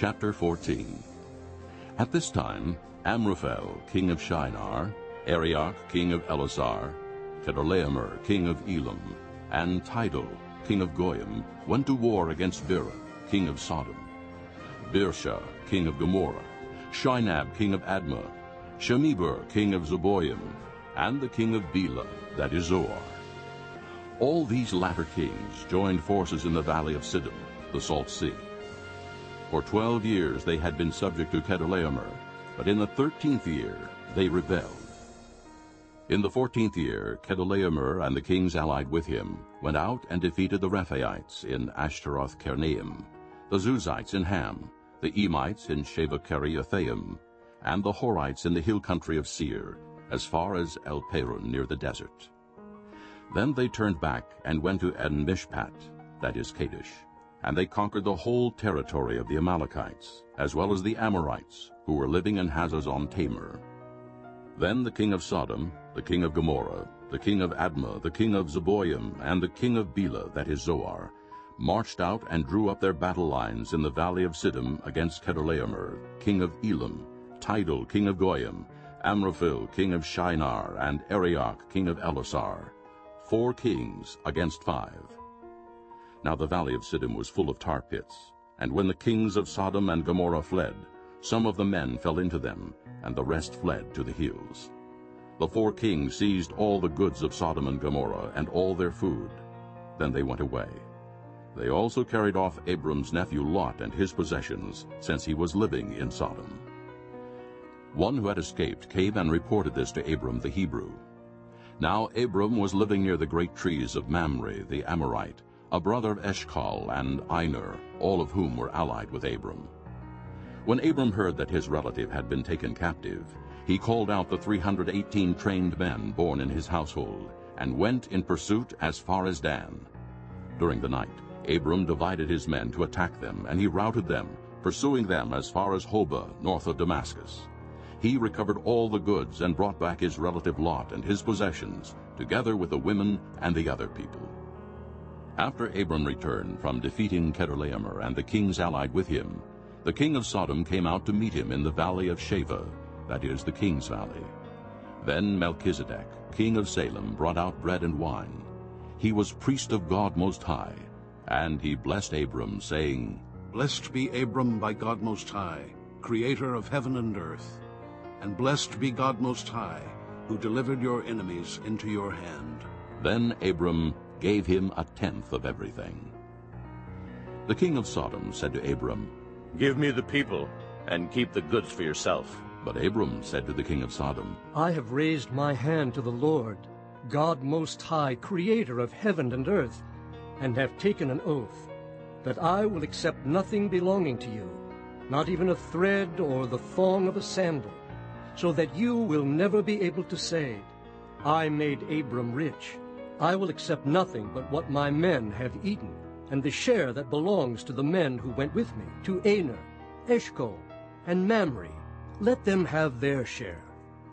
Chapter 14 At this time, Amraphel, king of Shinar, Arioch, king of Ellasar, Kedorlaomer, king of Elam, and Tidal, king of Goyim, went to war against Bera, king of Sodom, Birsha, king of Gomorrah, Shinab, king of Admah, Shemeber, king of Zeboim, and the king of Bela, that is Zoar. All these latter kings joined forces in the valley of Siddim, the Salt Sea. For twelve years they had been subject to Kedorlaomer, but in the thirteenth year they rebelled. In the fourteenth year Kedorlaomer and the kings allied with him went out and defeated the Rephaites in Ashteroth Karnaim, the Zuzites in Ham, the Emites in Shaveh-Kiriathaim, and the Horites in the hill country of Seir, as far as El Paran near the desert. Then they turned back and went to En-Mishpat, that is Kadesh, and they conquered the whole territory of the Amalekites, as well as the Amorites, who were living in Hazezon Tamar. Then the king of Sodom, the king of Gomorrah, the king of Admah, the king of Zeboim, and the king of Bela, that is Zoar, marched out and drew up their battle lines in the valley of Siddim against Kedorlaomer, king of Elam, Tidal, king of Goyim, Amraphel, king of Shinar, and Arioch, king of Ellasar, four kings against five. Now the valley of Siddim was full of tar pits, and when the kings of Sodom and Gomorrah fled, some of the men fell into them, and the rest fled to the hills. The four kings seized all the goods of Sodom and Gomorrah and all their food. Then they went away. They also carried off Abram's nephew Lot and his possessions, since he was living in Sodom. One who had escaped came and reported this to Abram the Hebrew. Now Abram was living near the great trees of Mamre the Amorite, a brother of Eshkol and Aner, all of whom were allied with Abram. When Abram heard that his relative had been taken captive, he called out the 318 trained men born in his household, and went in pursuit as far as Dan. During the night, Abram divided his men to attack them, and he routed them, pursuing them as far as Hobah, north of Damascus. He recovered all the goods and brought back his relative Lot and his possessions, together with the women and the other people. After Abram returned from defeating Kedorlaomer and the kings allied with him, the king of Sodom came out to meet him in the valley of Shaveh, that is, the king's valley. Then Melchizedek, king of Salem, brought out bread and wine. He was priest of God Most High, and he blessed Abram, saying, Blessed be Abram by God Most High, creator of heaven and earth. And blessed be God Most High, who delivered your enemies into your hand. Then Abram gave him a tenth of everything. The king of Sodom said to Abram, Give me the people, and keep the goods for yourself. But Abram said to the king of Sodom, I have raised my hand to the Lord, God Most High, creator of heaven and earth, and have taken an oath, that I will accept nothing belonging to you, not even a thread or the thong of a sandal, so that you will never be able to say, I made Abram rich. I will accept nothing but what my men have eaten, and the share that belongs to the men who went with me, to Aner, Eshkol, and Mamre. Let them have their share.